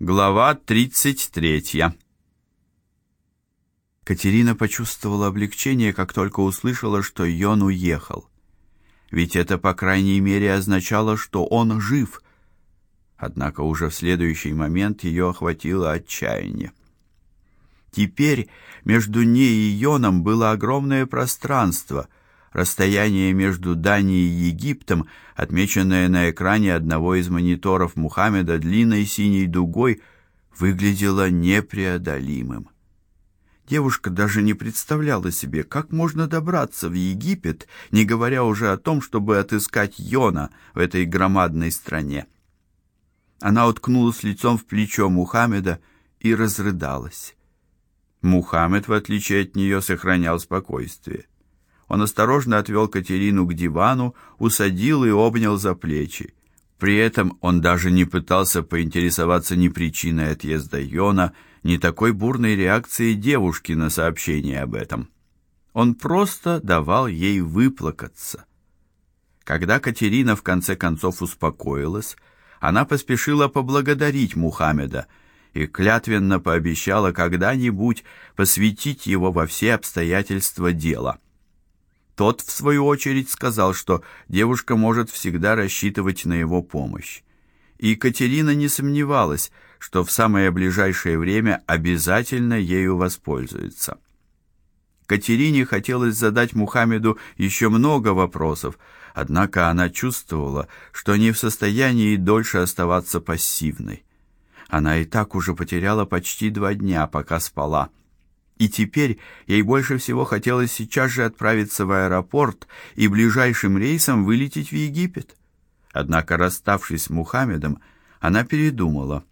Глава 33. Катерина почувствовала облегчение, как только услышала, что Йон уехал. Ведь это, по крайней мере, означало, что он жив. Однако уже в следующий момент ее охватило отчаяние. Теперь между ней и Йоном было огромное пространство, Расстояние между Данией и Египтом, отмеченное на экране одного из мониторов Мухаммеда длинной синей дугой, выглядело непреодолимым. Девушка даже не представляла себе, как можно добраться в Египет, не говоря уже о том, чтобы отыскать Йона в этой громадной стране. Она уткнулась лицом в плечо Мухаммеда и разрыдалась. Мухаммед, в отличие от нее, сохранял спокойствие. Он осторожно отвел Катерину к дивану, усадил и обнял за плечи. При этом он даже не пытался поинтересоваться ни причиной отъезда Йона, ни такой бурной реакцией девушки на сообщение об этом. Он просто давал ей выплакаться. Когда Катерина в конце концов успокоилась, она поспешила поблагодарить Мухаммеда и клятвенно пообещала когда-нибудь посвятить его во все обстоятельства дела. Тот, в свою очередь, сказал, что девушка может всегда рассчитывать на его помощь. И Екатерина не сомневалась, что в самое ближайшее время обязательно ею воспользуется. Катерине хотелось задать Мухаммеду еще много вопросов, однако она чувствовала, что не в состоянии дольше оставаться пассивной. Она и так уже потеряла почти два дня, пока спала. И теперь ей больше всего хотелось сейчас же отправиться в аэропорт и ближайшим рейсом вылететь в Египет. Однако, расставшись с Мухаммедом, она передумала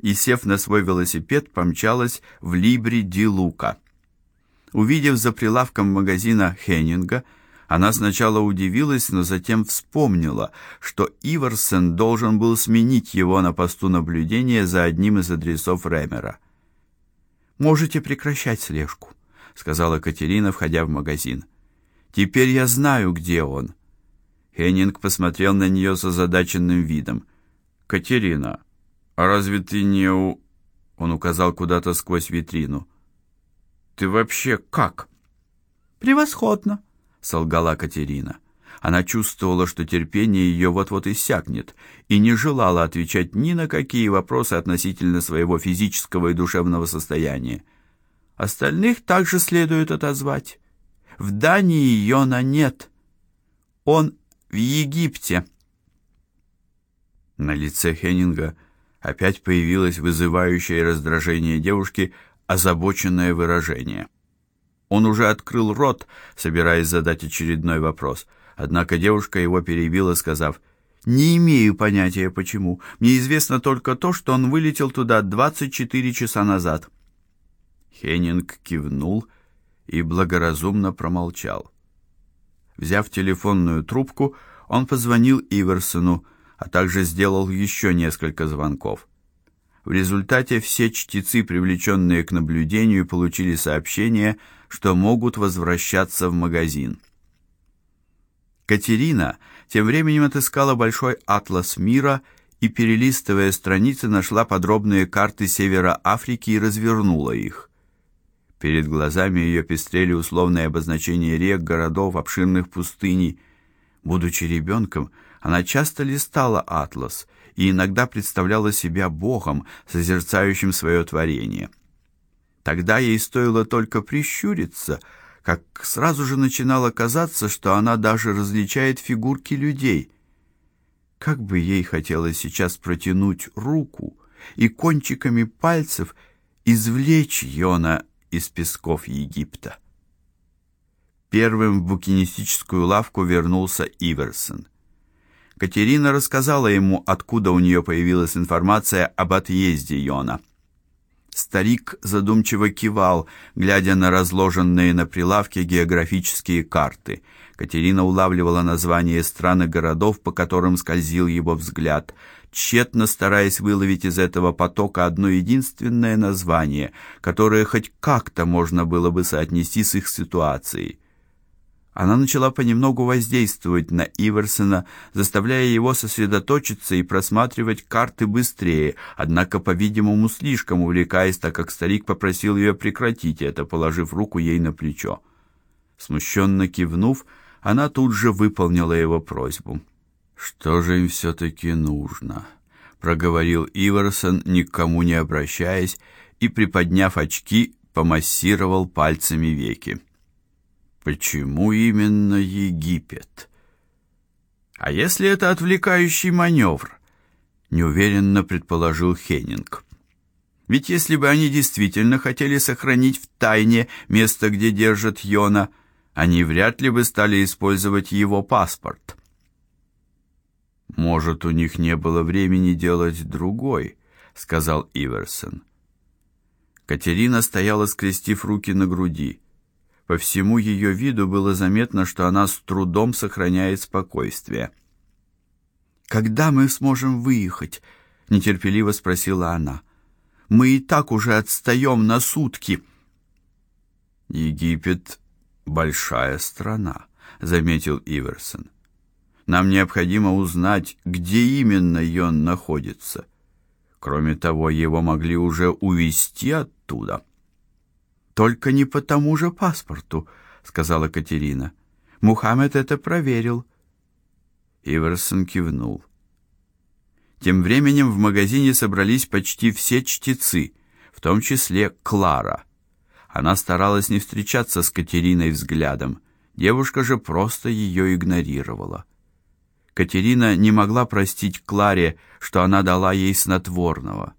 и, сев на свой велосипед, помчалась в Либри-ди-Лука. Увидев за прилавком магазина Хеннинга, она сначала удивилась, но затем вспомнила, что Иверсен должен был сменить его на посту наблюдения за одним из адресов Ремера. Можете прекращать слежку, сказала Катерина, входя в магазин. Теперь я знаю, где он. Хеннинг посмотрел на нее с озадаченным видом. Катерина, а разве ты не у Он указал куда-то сквозь витрину. Ты вообще как? Превосходно, солгала Катерина. Она чувствовала, что терпение ее вот-вот иссякнет, и не желала отвечать ни на какие вопросы относительно своего физического и душевного состояния. Остальных также следует отозвать. В Дании Йона нет. Он в Египте. На лице Хеннинга опять появилось вызывающее раздражение девушки озабоченное выражение. Он уже открыл рот, собираясь задать очередной вопрос — Однако девушка его перебила, сказав: "Не имею понятия почему. Мне известно только то, что он вылетел туда 24 часа назад". Хеннинг кивнул и благоразумно промолчал. Взяв телефонную трубку, он позвонил Иверсону, а также сделал еще несколько звонков. В результате все чтецы, привлеченные к наблюдению, получили сообщение, что могут возвращаться в магазин. Катерина тем временем отыскала большой атлас мира и перелистывая страницы, нашла подробные карты севера Африки и развернула их. Перед глазами ее пестрели условные обозначения рек, городов, обширных пустыней. Будучи ребенком, она часто листала атлас и иногда представляла себя богом, созерцающим свое творение. Тогда ей стоило только прищуриться — как сразу же начинало казаться, что она даже различает фигурки людей. Как бы ей хотелось сейчас протянуть руку и кончиками пальцев извлечь Йона из песков Египта. Первым в букинистическую лавку вернулся Иверсон. Катерина рассказала ему, откуда у нее появилась информация об отъезде Йона. Старик задумчиво кивал, глядя на разложенные на прилавке географические карты. Катерина улавливала названия стран и городов, по которым скользил его взгляд, тщетно стараясь выловить из этого потока одно единственное название, которое хоть как-то можно было бы соотнести с их ситуацией. Она начала понемногу воздействовать на Иверсона, заставляя его сосредоточиться и просматривать карты быстрее, однако, по-видимому, слишком увлекаясь, так как старик попросил ее прекратить это, положив руку ей на плечо. Смущенно кивнув, она тут же выполнила его просьбу. Что же им все таки нужно? проговорил Иверсон, никому не обращаясь, и приподняв очки, помассировал пальцами веки. Почему именно Египет? А если это отвлекающий маневр? неуверенно предположил Хеннинг. Ведь если бы они действительно хотели сохранить в тайне место, где держат Йона, они вряд ли бы стали использовать его паспорт. Может, у них не было времени делать другой, сказал Иверсон. Катерина стояла, скрестив руки на груди. По всему ее виду было заметно, что она с трудом сохраняет спокойствие. Когда мы сможем выехать? нетерпеливо спросила она. Мы и так уже отстаем на сутки. Египет большая страна, заметил Иверсон. Нам необходимо узнать, где именно он находится. Кроме того, его могли уже увезти оттуда. Только не по тому же паспорту, сказала Катерина. Мухаммед это проверил. Иверсон кивнул. Тем временем в магазине собрались почти все чтецы, в том числе Клара. Она старалась не встречаться с Катериной взглядом. Девушка же просто ее игнорировала. Катерина не могла простить Кларе, что она дала ей снотворного.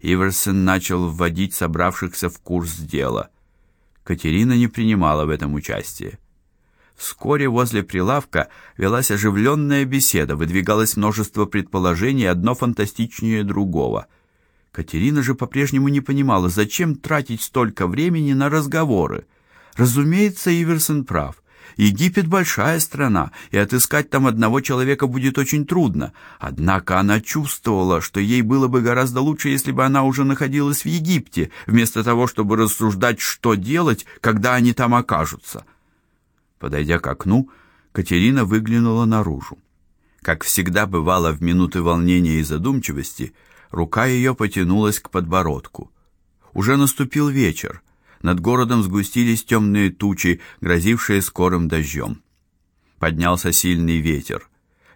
Иверсон начал вводить собравшихся в курс дела. Катерина не принимала в этом участие. Вскоре возле прилавка велась оживленная беседа, выдвигалось множество предположений, одно фантастичнее другого. Катерина же по-прежнему не понимала, зачем тратить столько времени на разговоры. Разумеется, Иверсон прав. Египет большая страна, и отыскать там одного человека будет очень трудно. Однако она чувствовала, что ей было бы гораздо лучше, если бы она уже находилась в Египте, вместо того, чтобы рассуждать, что делать, когда они там окажутся. Подойдя к окну, Катерина выглянула наружу. Как всегда бывало в минуты волнения и задумчивости, рука ее потянулась к подбородку. Уже наступил вечер. Над городом сгустились темные тучи, грозившие скорым дождем. Поднялся сильный ветер.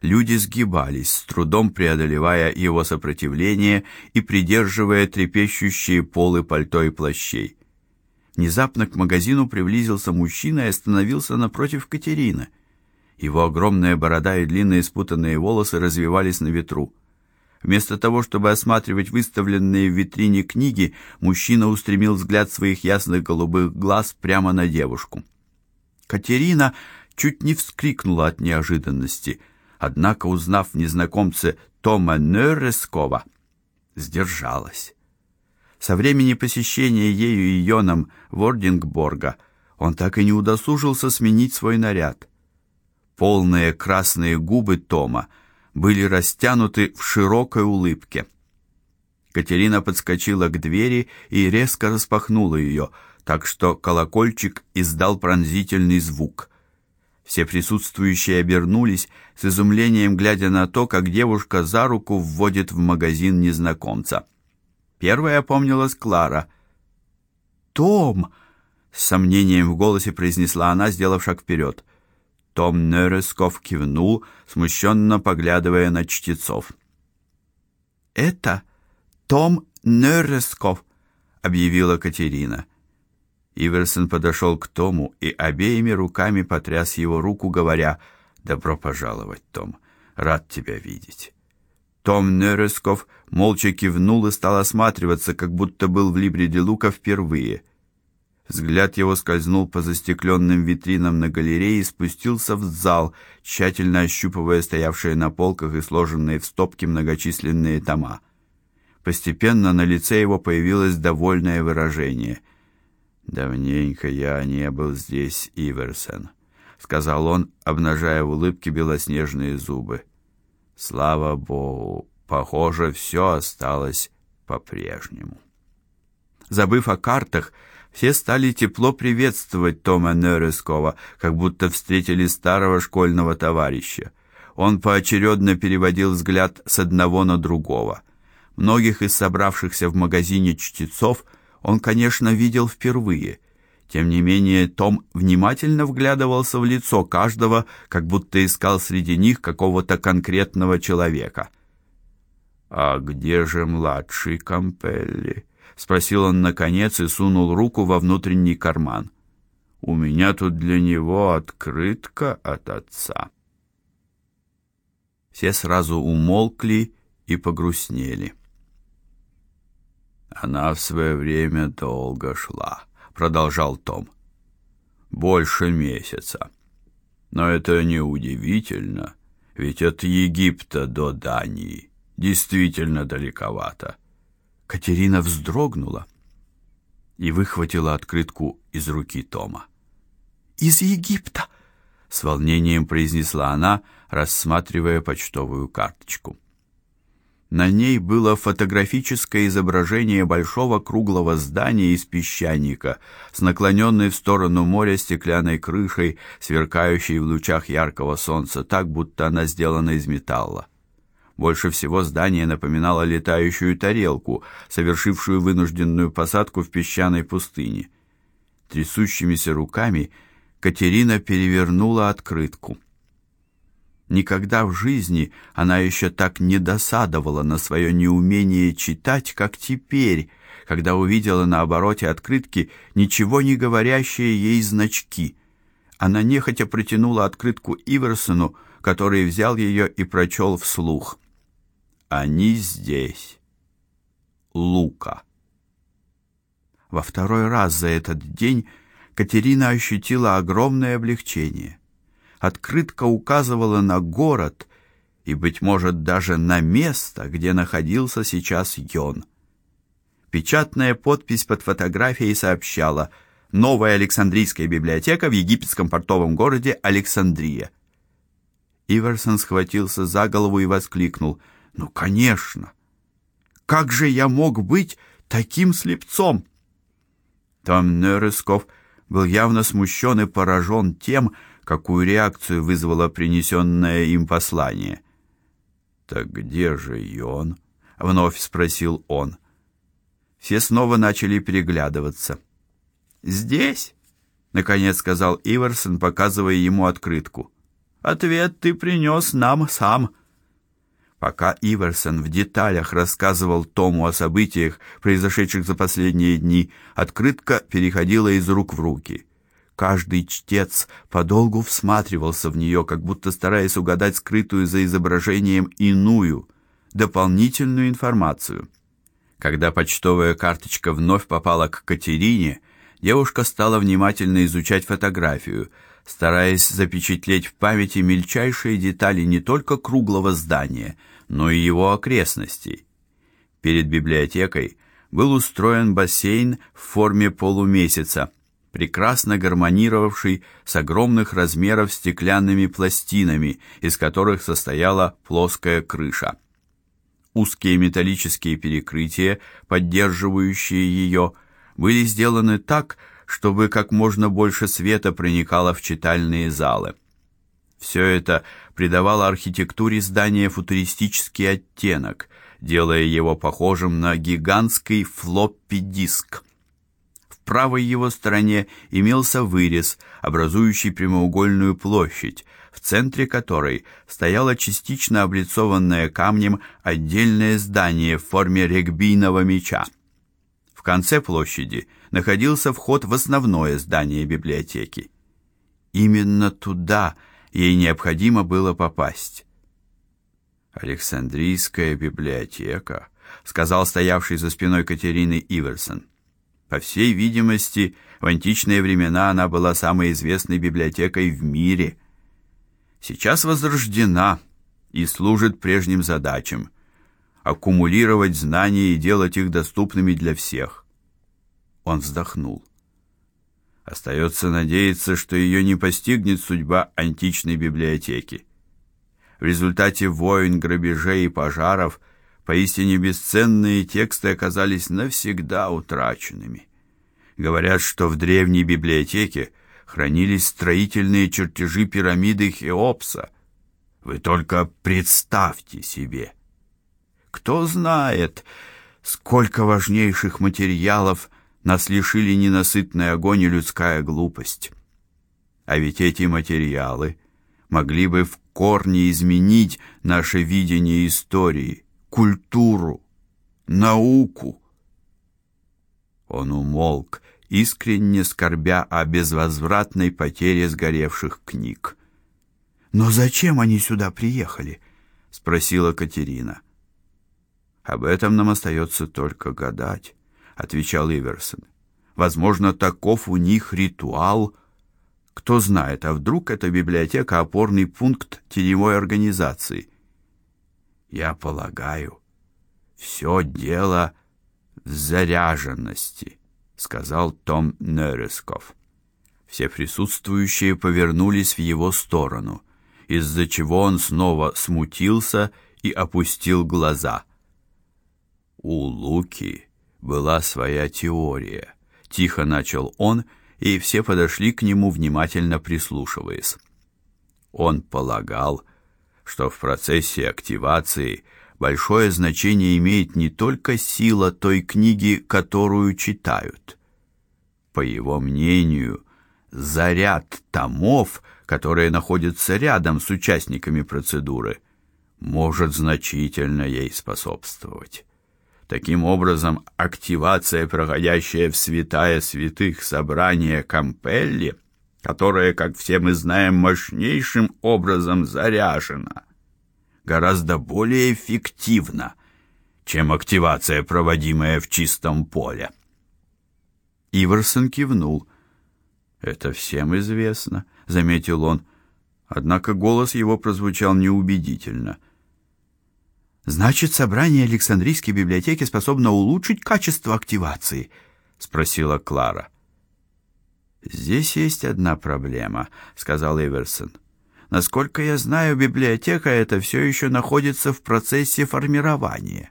Люди сгибались, с трудом преодолевая его сопротивление и придерживая трепещущие полы пальто и плащей. Внезапно к магазину приблизился мужчина и остановился напротив Катерины. Его огромная борода и длинные спутанные волосы развивались на ветру. Вместо того, чтобы осматривать выставленные в витрине книги, мужчина устремил взгляд своих ясных голубых глаз прямо на девушку. Катерина чуть не вскрикнула от неожиданности, однако, узнав в незнакомце Тома Нерескова, сдержалась. Со времени посещения ею и Йоном Вордингборга он так и не удосужился сменить свой наряд. Полные красные губы Тома — были растянуты в широкой улыбке. Катерина подскочила к двери и резко распахнула ее, так что колокольчик издал пронзительный звук. Все присутствующие обернулись с изумлением, глядя на то, как девушка за руку вводит в магазин незнакомца. Первая опомнилась Клара. "Том!" с сомнением в голосе произнесла она, сделав шаг вперед. Том Нересков кивнул, смущенно поглядывая на чтецов. Это Том Нересков, объявила Катерина. Иверсон подошел к Тому и обеими руками потряс его руку, говоря: "Добро пожаловать, Том. Рад тебя видеть". Том Нересков молча кивнул и стал осматриваться, как будто был в Либреде Лука впервые. Взгляд его скользнул по застекленным витринам на галерее и спустился в зал, тщательно ощупывая стоявшие на полках и сложенные в стопки многочисленные тома. Постепенно на лице его появилось довольное выражение. Давненько я не был здесь, Иверсон, сказал он, обнажая в улыбке белоснежные зубы. Слава богу, похоже, все осталось по-прежнему. Забыв о картах, Все стали тепло приветствовать Тома Нерескова, как будто встретили старого школьного товарища. Он поочередно переводил взгляд с одного на другого. Многих из собравшихся в магазине чтецов он, конечно, видел впервые. Тем не менее, Том внимательно вглядывался в лицо каждого, как будто искал среди них какого-то конкретного человека. А где же младший Кампелли? Спросил он наконец и сунул руку во внутренний карман. У меня тут для него открытка от отца. Все сразу умолкли и погрустнели. Она в свое время долго шла, продолжал Том. Больше месяца. Но это не удивительно, ведь от Египта до Дании действительно далековато. Катерина вздрогнула и выхватила открытку из руки Тома. Из Египта, с волнением произнесла она, рассматривая почтовую карточку. На ней было фотографическое изображение большого круглого здания из песчаника с наклоненной в сторону моря стеклянной крышей, сверкающей в лучах яркого солнца, так будто она сделана из металла. Больше всего здание напоминало летающую тарелку, совершившую вынужденную посадку в песчаной пустыне. Трясущимися руками Катерина перевернула открытку. Никогда в жизни она еще так не досадовала на свое неумение читать, как теперь, когда увидела на обороте открытки ничего не говорящие ей значки. Она нехотя протянула открытку Иверсону, который взял ее и прочел вслух. Они здесь. Лука. Во второй раз за этот день Катерина ощутила огромное облегчение. Открытка указывала на город и быть может даже на место, где находился сейчас Йон. Печатная подпись под фотографией сообщала: "Новая Александрийская библиотека в египетском портовом городе Александрия". Иверсон схватился за голову и воскликнул: "Ну, конечно. Как же я мог быть таким слепцом?" Том Нересков был явно смущен и поражен тем, какую реакцию вызвало принесенное им послание. Так где же он? вновь спросил он. Все снова начали переглядываться. Здесь, наконец сказал Иверсон, показывая ему открытку. Ответ ты принес нам сам. Пока Иверсон в деталях рассказывал Тому о событиях, произошедших за последние дни, открытка переходила из рук в руки. Каждый чтец подолгу всматривался в нее, как будто стараясь угадать скрытую за изображением иную, дополнительную информацию. Когда почтовая карточка вновь попала к Катерине, девушка стала внимательно изучать фотографию, стараясь запечатлеть в памяти мельчайшие детали не только круглого здания, но и его окрестностей. Перед библиотекой был устроен бассейн в форме полумесяца – прекрасно гармонировавший с огромных размеров стеклянными пластинами, из которых состояла плоская крыша. Узкие металлические перекрытия, поддерживающие ее, были сделаны так, чтобы как можно больше света проникало в читальные залы. Все это придавало архитектуре здания футуристический оттенок, делая его похожим на гигантский флоппи-диск правой его стороне имелся вырез, образующий прямоугольную площадь, в центре которой стояло частично облицованное камнем отдельное здание в форме регбийного мяча. В конце площади находился вход в основное здание библиотеки. Именно туда ей необходимо было попасть. Александрийская библиотека, сказал стоявший за спиной Катерины Иверсон. По всей видимости, в античные времена она была самой известной библиотекой в мире. Сейчас возрождена и служит прежним задачам аккумулировать знания и делать их доступными для всех. Он вздохнул. Остается надеяться, что ее не постигнет судьба античной библиотеки. В результате войн, грабежей и пожаров Поистине бесценные тексты оказались навсегда утраченными. Говорят, что в древней библиотеке хранились строительные чертежи пирамиды Хеопса. Вы только представьте себе. Кто знает, сколько важнейших материалов нас лишили ненасытный огонь и людская глупость. А ведь эти материалы могли бы в корне изменить наше видение истории, культуру, науку. Он умолк, искренне скорбя о безвозвратной потере сгоревших книг. Но зачем они сюда приехали? спросила Катерина. Об этом нам остается только гадать, отвечал Иверсон. Возможно, таков у них ритуал. Кто знает, а вдруг эта библиотека опорный пункт теневой организации? Я полагаю, все дело в заряженности сказал Том Нересков. Все присутствующие повернулись в его сторону, из-за чего он снова смутился и опустил глаза. У Луки была своя теория, тихо начал он, и все подошли к нему внимательно прислушиваясь. Он полагал, что в процессе активации большое значение имеет не только сила той книги, которую читают. По его мнению, заряд томов, которые находятся рядом с участниками процедуры, может значительно ей способствовать. Таким образом, активация, проходящая в святая святых собрания Кампелли, которое, как все мы знаем, мощнейшим образом заряжена, гораздо более эффективна, чем активация, проводимая в чистом поле. Иверсон кивнул. Это всем известно, заметил он. Однако голос его прозвучал неубедительно. Значит, собрание Александрийской библиотеки способно улучшить качество активации, спросила Клара. Здесь есть одна проблема, сказал Эверсон. Насколько я знаю, библиотека эта все еще находится в процессе формирования.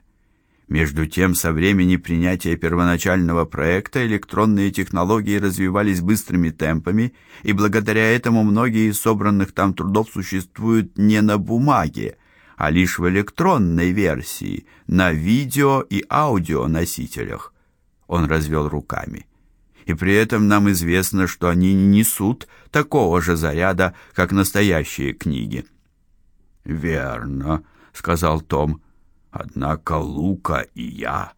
Между тем, со времени принятия первоначального проекта электронные технологии развивались быстрыми темпами, и благодаря этому многие из собранных там трудов существуют не на бумаге, а лишь в электронной версии, на видео и аудионосителях. Он развел руками и при этом нам известно, что они не несут такого же заряда, как настоящие книги. Верно, сказал Том. Однако Лука и я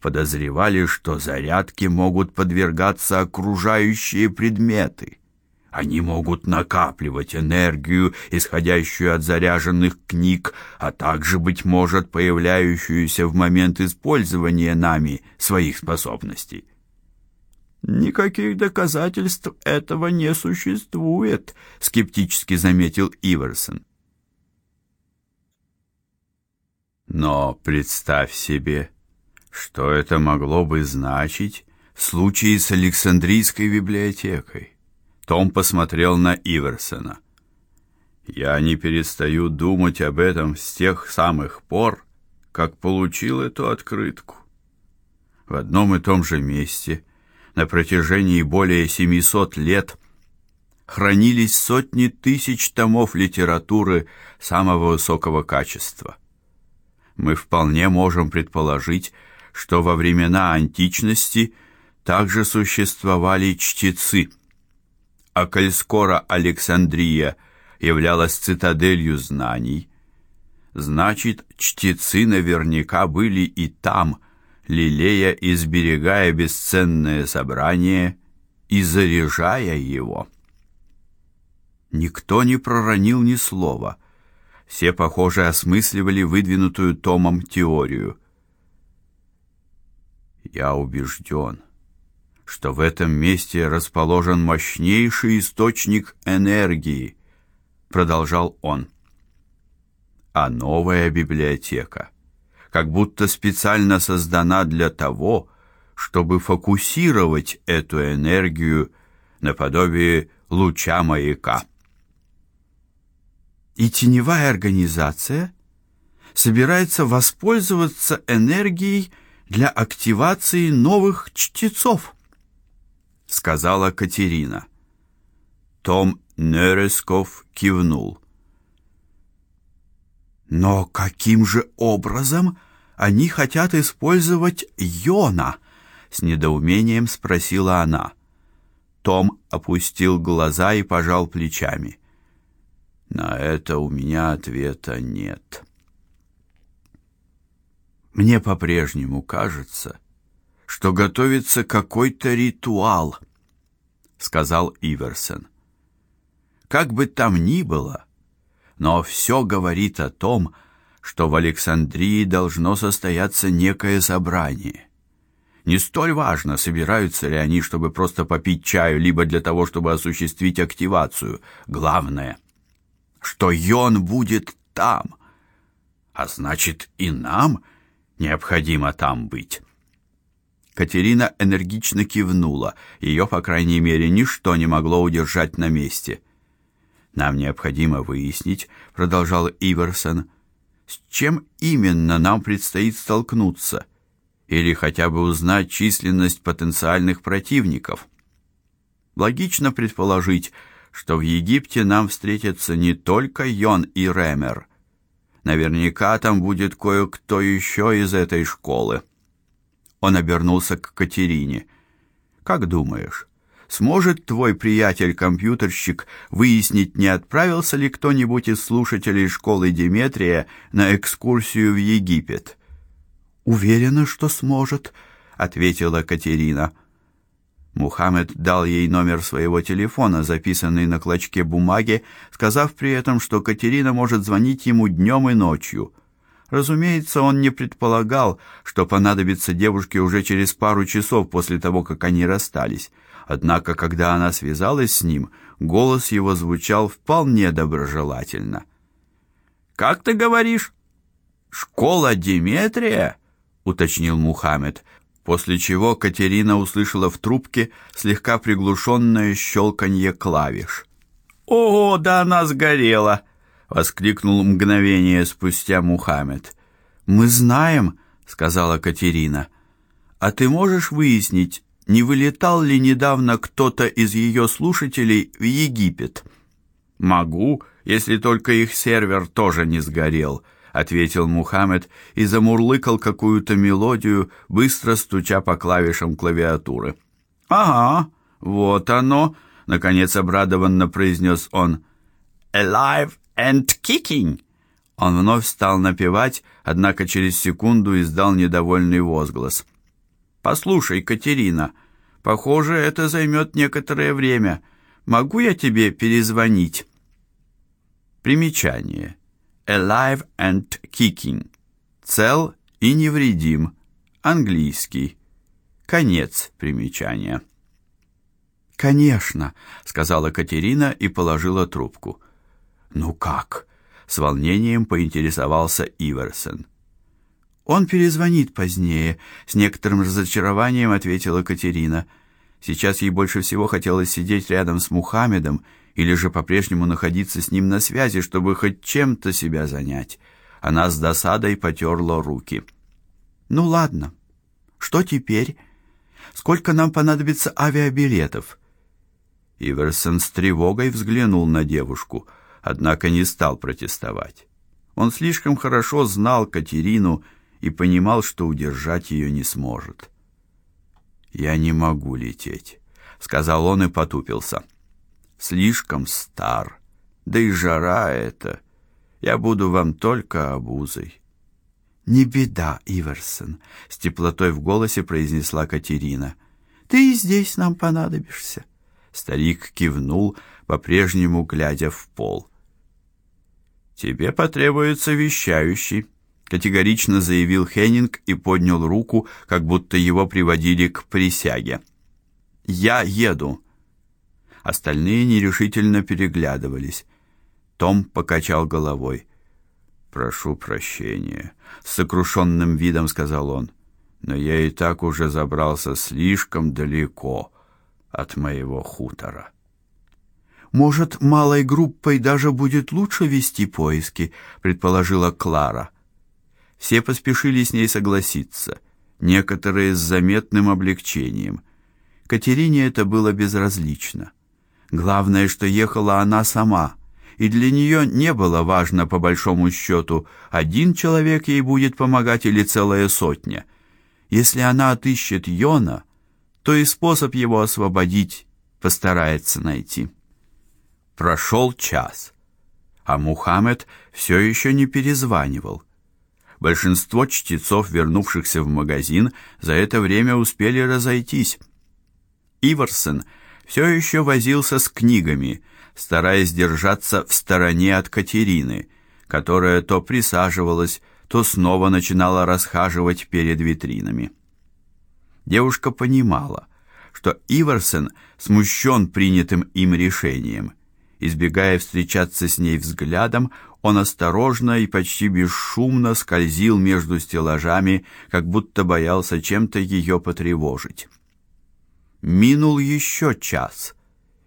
подозревали, что зарядке могут подвергаться окружающие предметы. Они могут накапливать энергию, исходящую от заряженных книг, а также быть может появляющуюся в момент использования нами своих способностей. Никаких доказательств этого не существует, скептически заметил Иверсон. Но представь себе, что это могло бы значить в случае с Александрийской библиотекой. Том посмотрел на Иверсона. Я не перестаю думать об этом с тех самых пор, как получил эту открытку. В одном и том же месте на протяжении более 700 лет хранились сотни тысяч томов литературы самого высокого качества. Мы вполне можем предположить, что во времена античности также существовали чтецы. А коль скоро Александрия являлась цитаделью знаний, значит, чтецы наверняка были и там – лелея и сберегая бесценное собрание и заряжая его. Никто не проронил ни слова. Все, похоже, осмысливали выдвинутую Томом теорию. Я убежден, что в этом месте расположен мощнейший источник энергии, продолжал он. А новая библиотека как будто специально создана для того, чтобы фокусировать эту энергию наподобие луча маяка. И теневая организация собирается воспользоваться энергией для активации новых чтецов. Сказала Катерина. Том Нересков кивнул. Но каким же образом они хотят использовать Йона? с недоумением спросила она. Том опустил глаза и пожал плечами. На это у меня ответа нет. Мне по-прежнему кажется, что готовится какой-то ритуал, сказал Иверсон. Как бы там ни было, но все говорит о том, что в Александрии должно состояться некое собрание. Не столь важно, собираются ли они, чтобы просто попить чаю, либо для того, чтобы осуществить активацию. Главное, что Йон будет там. А значит, и нам необходимо там быть. Катерина энергично кивнула. Ее, по крайней мере, ничто не могло удержать на месте. Нам необходимо выяснить, продолжал Иверсон, с чем именно нам предстоит столкнуться или хотя бы узнать численность потенциальных противников. Логично предположить, что в Египте нам встретятся не только Йон и Ремер. Наверняка там будет кое-кто еще из этой школы. Он обернулся к Катерине. Как думаешь, сможет твой приятель-компьютерщик выяснить, не отправился ли кто-нибудь из слушателей школы Деметрия на экскурсию в Египет? Уверена, что сможет, ответила Катерина. Мухаммед дал ей номер своего телефона, записанный на клочке бумаги, сказав при этом, что Катерина может звонить ему днем и ночью. Разумеется, он не предполагал, что понадобится девушке уже через пару часов после того, как они расстались. Однако, когда она связалась с ним, голос его звучал вполне доброжелательно. Как ты говоришь? Школа Деметрия? уточнил Мухаммед, после чего Катерина услышала в трубке слегка приглушенное щелканье клавиш. "Ого, да она сгорела!" Воскликнул мгновение спустя Мухаммед. "Мы знаем", сказала Катерина. "А ты можешь выяснить, не вылетал ли недавно кто-то из ее слушателей в Египет?" "Могу, если только их сервер тоже не сгорел", ответил Мухаммед и замурлыкал какую-то мелодию, быстро стуча по клавишам клавиатуры. Ага, вот оно, наконец обрадованно произнес он. Alive and kicking. Он вновь стал напевать, однако через секунду издал недовольный возглас. Послушай, Катерина, похоже, это займет некоторое время. Могу я тебе перезвонить? Примечание. Alive and kicking. Цел и невредим. Английский. Конец примечания. Конечно, сказала Катерина и положила трубку. Ну как? с волнением поинтересовался Иверсон. Он перезвонит позднее, с некоторым разочарованием ответила Катерина. Сейчас ей больше всего хотелось сидеть рядом с Мухаммедом или же по-прежнему находиться с ним на связи, чтобы хоть чем-то себя занять. Она с досадой потерла руки. Ну ладно. Что теперь? Сколько нам понадобится авиабилетов? Иверсон с тревогой взглянул на девушку, однако не стал протестовать. Он слишком хорошо знал Катерину и понимал, что удержать ее не сможет. Я не могу лететь, сказал он и потупился слишком стар. Да и жара эта. Я буду вам только обузой. Не беда, Иверсон, с теплотой в голосе произнесла Катерина. Ты и здесь нам понадобишься. Старик кивнул, по-прежнему глядя в пол. Тебе потребуется вещающий, категорично заявил Хеннинг и поднял руку, как будто его приводили к присяге. Я еду. Остальные нерешительно переглядывались. Том покачал головой. Прошу прощения, с сокрушенным видом сказал он. Но я и так уже забрался слишком далеко от моего хутора. Может, малой группой даже будет лучше вести поиски, предположила Клара. Все поспешили с ней согласиться, некоторые с заметным облегчением. Катерине это было безразлично. Главное, что ехала она сама, и для нее не было важно по большому счету, один человек ей будет помогать или целая сотня. Если она отыщет Йона, то и способ его освободить постарается найти. Прошел час, а Мухаммед все еще не перезванивал. Большинство чтецов, вернувшихся в магазин, за это время успели разойтись. Иварсон все еще возился с книгами, стараясь держаться в стороне от Катерины, которая то присаживалась, то снова начинала расхаживать перед витринами. Девушка понимала, что Иварсон смущен принятым им решением. Избегая встречаться с ней взглядом, он осторожно и почти бесшумно скользил между стеллажами, как будто боялся чем-то ее потревожить. Минул еще час.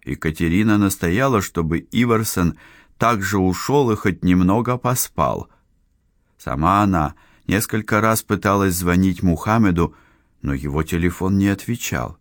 Екатерина настояла, чтобы Иварсон также ушел и хоть немного поспал. Сама она несколько раз пыталась звонить Мухаммеду, но его телефон не отвечал.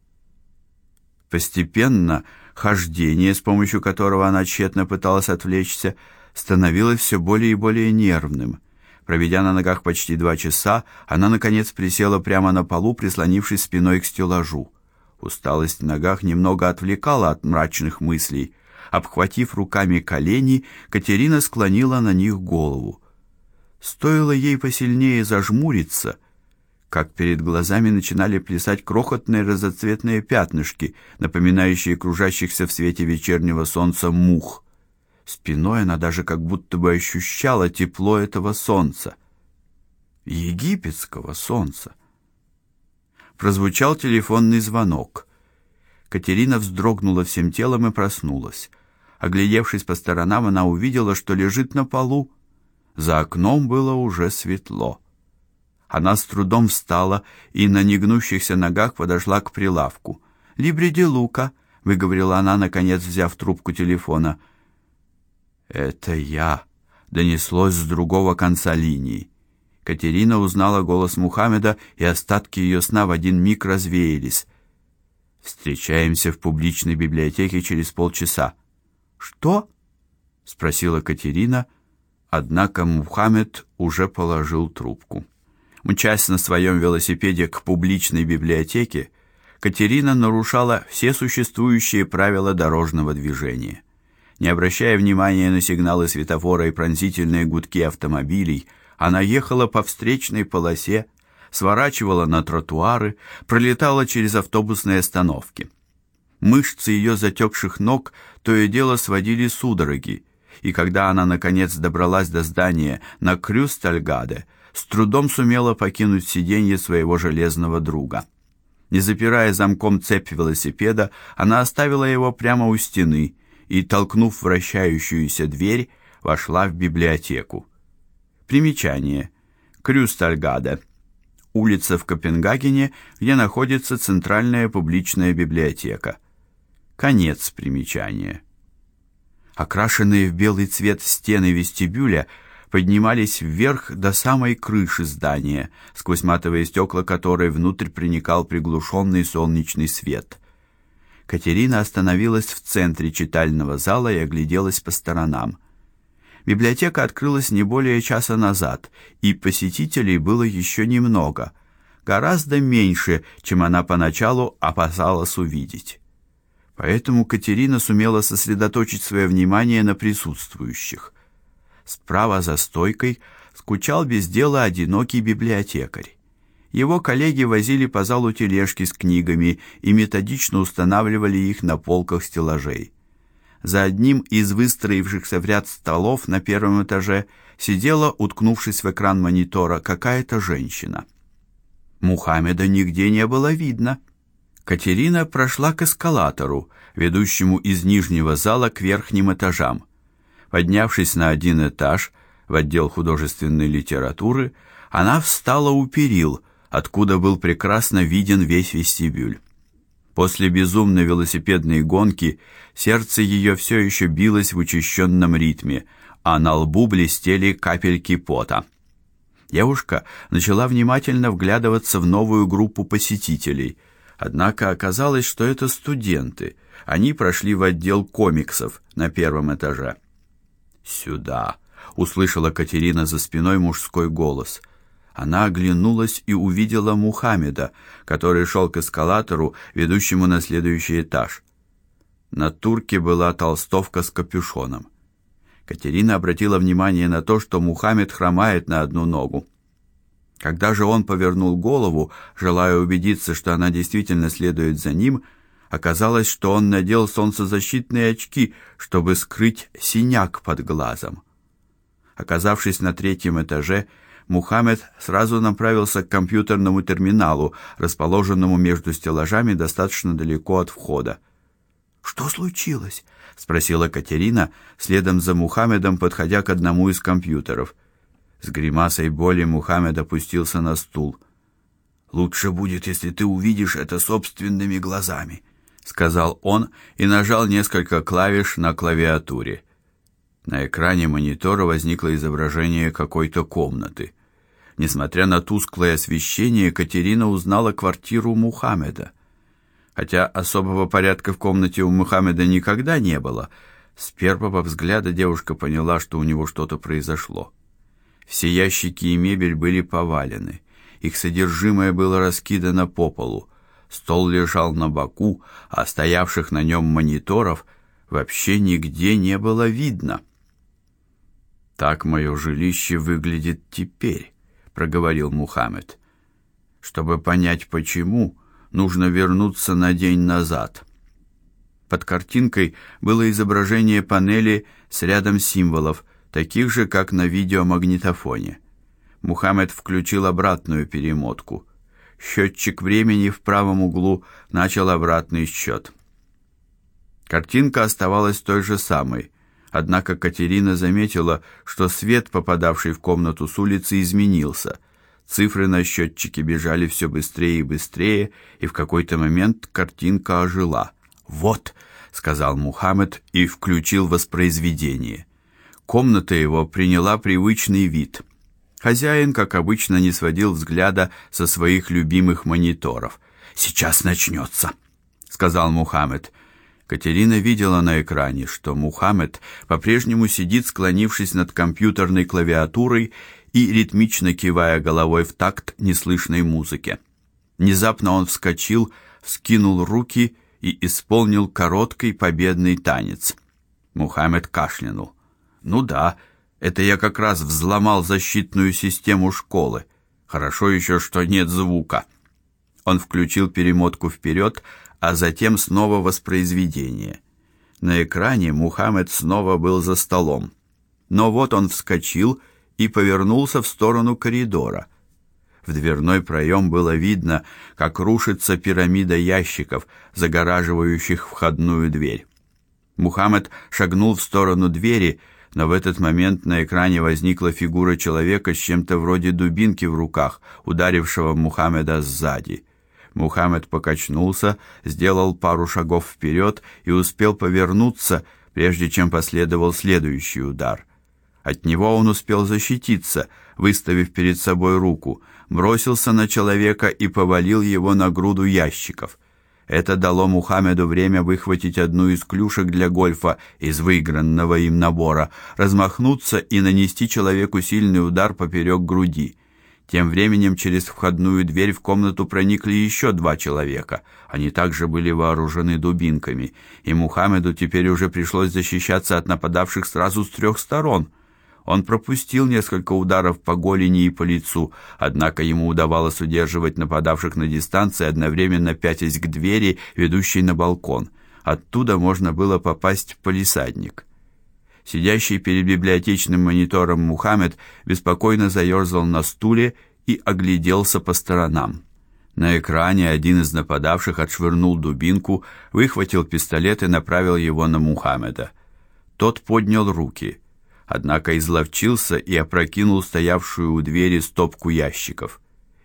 Постепенно хождение, с помощью которого она тщетно пыталась отвлечься, становилось все более и более нервным. Проведя на ногах почти два часа, она наконец присела прямо на полу, прислонившись спиной к стеллажу. Усталость в ногах немного отвлекала от мрачных мыслей. Обхватив руками колени, Катерина склонила на них голову. Стоило ей посильнее зажмуриться, как перед глазами начинали плясать крохотные разноцветные пятнышки, напоминающие кружащихся в свете вечернего солнца мух. Спиной она даже как будто бы ощущала тепло этого солнца, египетского солнца. Прозвучал телефонный звонок. Катерина вздрогнула всем телом и проснулась. Оглядевшись по сторонам, она увидела, что лежит на полу. За окном было уже светло. Она с трудом встала и на негнущихся ногах подошла к прилавку. "Либри де Лука", выговорила она наконец, взяв трубку телефона. Это я, донеслось с другого конца линии. Катерина узнала голос Мухаммеда, и остатки ее сна в один миг развеялись. Встречаемся в публичной библиотеке через полчаса. Что? спросила Катерина, однако Мухаммед уже положил трубку. Мчась на своем велосипеде к публичной библиотеке, Катерина нарушала все существующие правила дорожного движения не обращая внимания на сигналы светофора и пронзительные гудки автомобилей, она ехала по встречной полосе, сворачивала на тротуары, пролетала через автобусные остановки. Мышцы ее затекших ног то и дело сводили судороги, и когда она наконец добралась до здания на Крюстальгаде, с трудом сумела покинуть сиденье своего железного друга. Не запирая замком цепь велосипеда, она оставила его прямо у стены и, толкнув вращающуюся дверь, вошла в библиотеку. Примечание. Крюстальгаде. Улица в Копенгагене, где находится Центральная публичная библиотека. Конец примечания. Окрашенные в белый цвет стены вестибюля поднимались вверх до самой крыши здания, сквозь матовые стекла которой внутрь проникал приглушенный солнечный свет. Катерина остановилась в центре читального зала и огляделась по сторонам. Библиотека открылась не более часа назад, и посетителей было еще немного, гораздо меньше, чем она поначалу опасалась увидеть. Поэтому Катерина сумела сосредоточить свое внимание на присутствующих. Справа за стойкой скучал без дела одинокий библиотекарь. Его коллеги возили по залу тележки с книгами и методично устанавливали их на полках стеллажей. За одним из выстроившихся в ряд столов на первом этаже сидела, уткнувшись в экран монитора, какая-то женщина. Мухаммеда нигде не было видно. Катерина прошла к эскалатору, ведущему из нижнего зала к верхним этажам. Поднявшись на один этаж в отдел художественной литературы, она встала у перил, откуда был прекрасно виден весь вестибюль. После безумной велосипедной гонки сердце ее все еще билось в учащенном ритме, а на лбу блестели капельки пота. Девушка начала внимательно вглядываться в новую группу посетителей. Однако оказалось, что это студенты. Они прошли в отдел комиксов на первом этаже. "Сюда", услышала Катерина за спиной мужской голос. Она оглянулась и увидела Мухаммеда, который шел к эскалатору, ведущему на следующий этаж. На турке была толстовка с капюшоном. Катерина обратила внимание на то, что Мухаммед хромает на одну ногу. Когда же он повернул голову, желая убедиться, что она действительно следует за ним, оказалось, что он надел солнцезащитные очки, чтобы скрыть синяк под глазом. Оказавшись на третьем этаже, Мухаммед сразу направился к компьютерному терминалу, расположенному между стеллажами достаточно далеко от входа. Что случилось? спросила Катерина, следом за Мухаммедом, подходя к одному из компьютеров. С гримасой боли Мухаммед опустился на стул. Лучше будет, если ты увидишь это собственными глазами, сказал он и нажал несколько клавиш на клавиатуре. На экране монитора возникло изображение какой-то комнаты. Несмотря на тусклое освещение, Катерина узнала квартиру Мухаммеда. Хотя особого порядка в комнате у Мухаммеда никогда не было, с первого взгляда девушка поняла, что у него что-то произошло. Все ящики и мебель были повалены. Их содержимое было раскидано по полу. Стол лежал на боку, а стоявших на нем мониторов вообще нигде не было видно. Так мое жилище выглядит теперь, проговорил Мухаммед. Чтобы понять почему, нужно вернуться на день назад. Под картинкой было изображение панели с рядом символов, таких же, как на видеомагнитофоне. Мухаммед включил обратную перемотку. Счетчик времени в правом углу начал обратный счет. Картинка оставалась той же самой, однако Катерина заметила, что свет, попадавший в комнату с улицы, изменился. Цифры на счетчике бежали все быстрее и быстрее, и в какой-то момент картинка ожила. "Вот", сказал Мухаммед и включил воспроизведение. Комната его приняла привычный вид. Хозяин, как обычно, не сводил взгляда со своих любимых мониторов. "Сейчас начнется», — сказал Мухаммед. Катерина видела на экране, что Мухаммед по-прежнему сидит, склонившись над компьютерной клавиатурой и ритмично кивая головой в такт неслышной музыке. Внезапно он вскочил, вскинул руки и исполнил короткий победный танец. Мухаммед кашлянул. Ну да, это я как раз взломал защитную систему школы. Хорошо еще, что нет звука. Он включил перемотку вперед, а затем снова воспроизведение. На экране Мухаммед снова был за столом. Но вот он вскочил и повернулся в сторону коридора. В дверной проем было видно, как рушится пирамида ящиков, загораживающих входную дверь. Мухаммед шагнул в сторону двери, но в этот момент на экране возникла фигура человека с чем-то вроде дубинки в руках, ударившего Мухаммеда сзади. Мухаммед покачнулся, сделал пару шагов вперед и успел повернуться, прежде чем последовал следующий удар. От него он успел защититься, выставив перед собой руку, бросился на человека и повалил его на груду ящиков. Это дало Мухаммеду время выхватить одну из клюшек для гольфа из выигранного им набора, размахнуться и нанести человеку сильный удар поперек груди. Тем временем через входную дверь в комнату проникли еще два человека. Они также были вооружены дубинками, и Мухаммеду теперь уже пришлось защищаться от нападавших сразу с трех сторон. Он пропустил несколько ударов по голени и по лицу, однако ему удавалось удерживать нападавших на дистанции, одновременно пятясь к двери, ведущей на балкон. Оттуда можно было попасть в полисадник. Сидящий перед библиотечным монитором Мухаммед беспокойно заерзал на стуле и огляделся по сторонам. На экране один из нападавших отшвырнул дубинку, выхватил пистолет и направил его на Мухаммеда. Тот поднял руки однако изловчился и опрокинул стоявшую у двери стопку ящиков.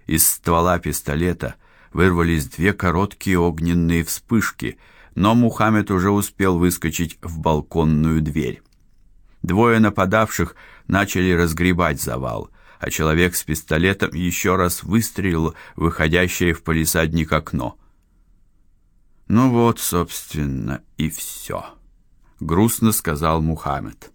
Из ствола пистолета вырвались две короткие огненные вспышки, но Мухаммед уже успел выскочить в балконную дверь. Двое нападавших начали разгребать завал, а человек с пистолетом еще раз выстрелил в выходящее в палисадник окно. Ну вот, собственно, и все. грустно сказал Мухаммед.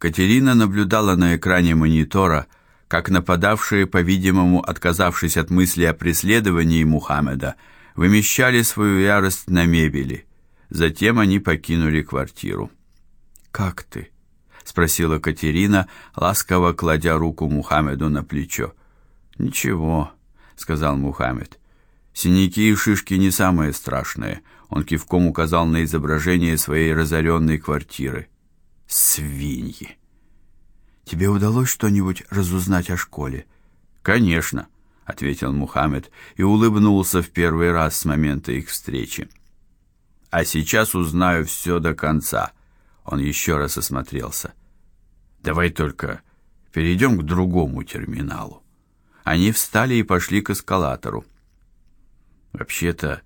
Катерина наблюдала на экране монитора, как нападавшие, по-видимому, отказавшись от мысли о преследовании Мухаммеда, вымещали свою ярость на мебели. Затем они покинули квартиру. Как ты? спросила Катерина, ласково кладя руку Мухаммеду на плечо. Ничего, сказал Мухаммед. Синяки и шишки не самые страшные. Он кивком указал на изображение своей разоренной квартиры. Свиньи. Тебе удалось что-нибудь разузнать о школе? Конечно, ответил Мухаммед и улыбнулся в первый раз с момента их встречи. А сейчас узнаю все до конца. Он еще раз осмотрелся. Давай только перейдем к другому терминалу. Они встали и пошли к эскалатору. Вообще-то,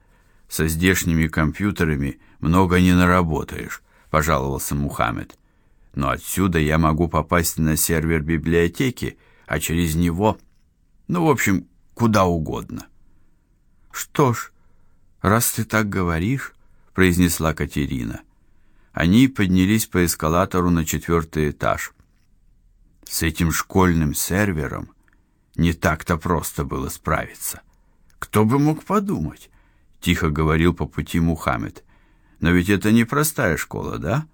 со здешними компьютерами много не наработаешь, пожаловался Мухаммед. Но отсюда я могу попасть на сервер библиотеки, а через него, ну, в общем, куда угодно. Что ж, раз ты так говоришь, произнесла Катерина. Они поднялись по эскалатору на четвертый этаж. С этим школьным сервером не так-то просто было справиться. Кто бы мог подумать? тихо говорил по пути Мухаммед. Но ведь это не простая школа, да?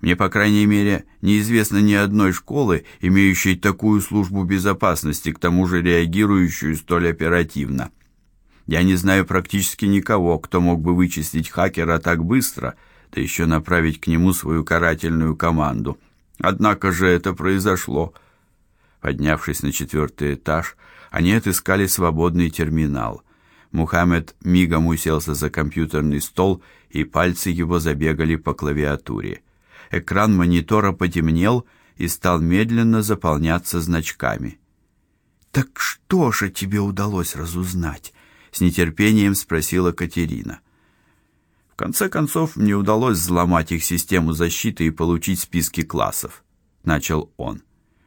Мне, по крайней мере, неизвестно ни одной школы, имеющей такую службу безопасности, к тому же реагирующую столь оперативно. Я не знаю практически никого, кто мог бы вычислить хакера так быстро, да еще направить к нему свою карательную команду. Однако же это произошло. Поднявшись на четвертый этаж, они отыскали свободный терминал. Мухаммед мигом уселся за компьютерный стол, и пальцы его забегали по клавиатуре. Экран монитора потемнел и стал медленно заполняться значками. Так что же тебе удалось разузнать? с нетерпением спросила Катерина. В конце концов, мне удалось взломать их систему защиты и получить списки классов, начал он.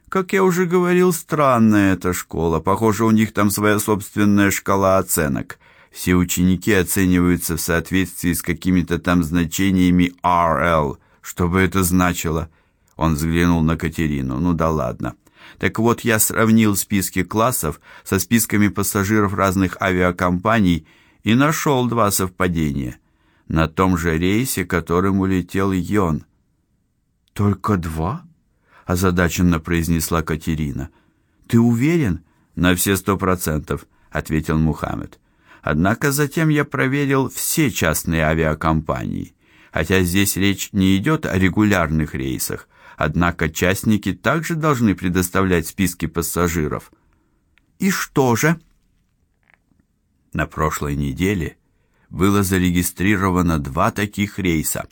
Как я уже говорил, странная эта школа. Похоже, у них там своя собственная шкала оценок. Все ученики оцениваются в соответствии с какими-то там значениями RL. Что бы это значило? Он взглянул на Катерину. Ну да ладно. Так вот, я сравнил списки классов со списками пассажиров разных авиакомпаний и нашел два совпадения. На том же рейсе, которым улетел Йон. Только два? озадаченно произнесла Катерина. Ты уверен? На все сто процентов, ответил Мухаммед. Однако затем я проверил все частные авиакомпании. Хотя здесь речь не идет о регулярных рейсах, однако частники также должны предоставлять списки пассажиров. И что же? На прошлой неделе было зарегистрировано два таких рейса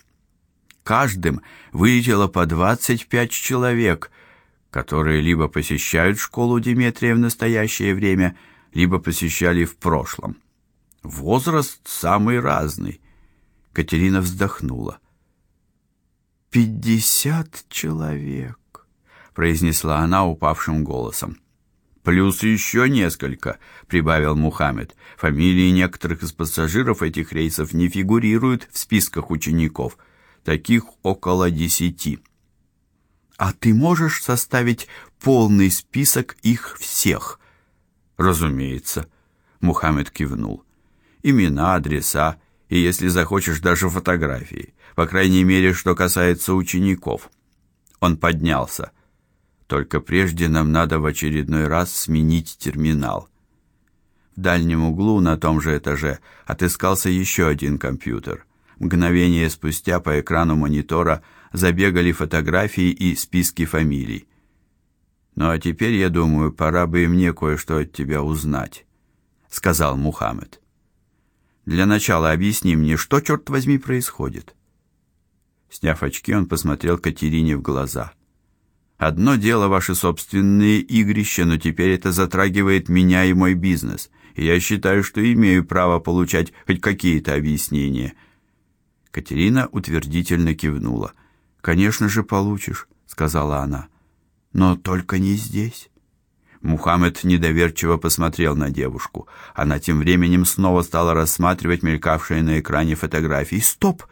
каждым вылетело по 25 человек, которые либо посещают школу Диметрия в настоящее время, либо посещали в прошлом. Возраст самый разный. Катерина вздохнула. «Пятьдесят человек», — произнесла она упавшим голосом. «Плюс еще несколько», — прибавил Мухаммед. «Фамилии некоторых из пассажиров этих рейсов не фигурируют в списках учеников таких около десяти. А ты можешь составить полный список их всех? Разумеется, Мухаммед кивнул. Имена, адреса и, если захочешь, даже фотографии, по крайней мере, что касается учеников. Он поднялся. Только прежде нам надо в очередной раз сменить терминал. В дальнем углу на том же этаже отыскался еще один компьютер. Мгновение спустя по экрану монитора забегали фотографии и списки фамилий. Ну а теперь, я думаю, пора бы и мне кое-что от тебя узнать, сказал Мухаммед. Для начала объясни мне, что черт возьми происходит. Сняв очки, он посмотрел Катерине в глаза. Одно дело ваши собственные игрища, но теперь это затрагивает меня и мой бизнес. И я считаю, что имею право получать хоть какие-то объяснения. Катерина утвердительно кивнула. Конечно же, получишь, сказала она. Но только не здесь. Мухаммед недоверчиво посмотрел на девушку. Она тем временем снова стала рассматривать мелькавшие на экране фотографии. "Стоп",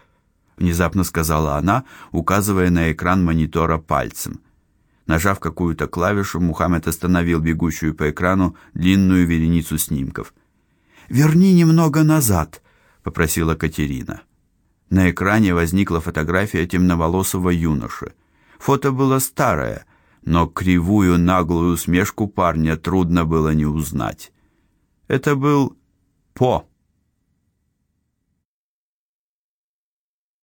внезапно сказала она, указывая на экран монитора пальцем. Нажав какую-то клавишу, Мухаммед остановил бегущую по экрану длинную вереницу снимков. "Верни немного назад", попросила Катерина. На экране возникла фотография темноволосого юноши. Фото было старое, но кривую наглую усмешку парня трудно было не узнать. Это был По.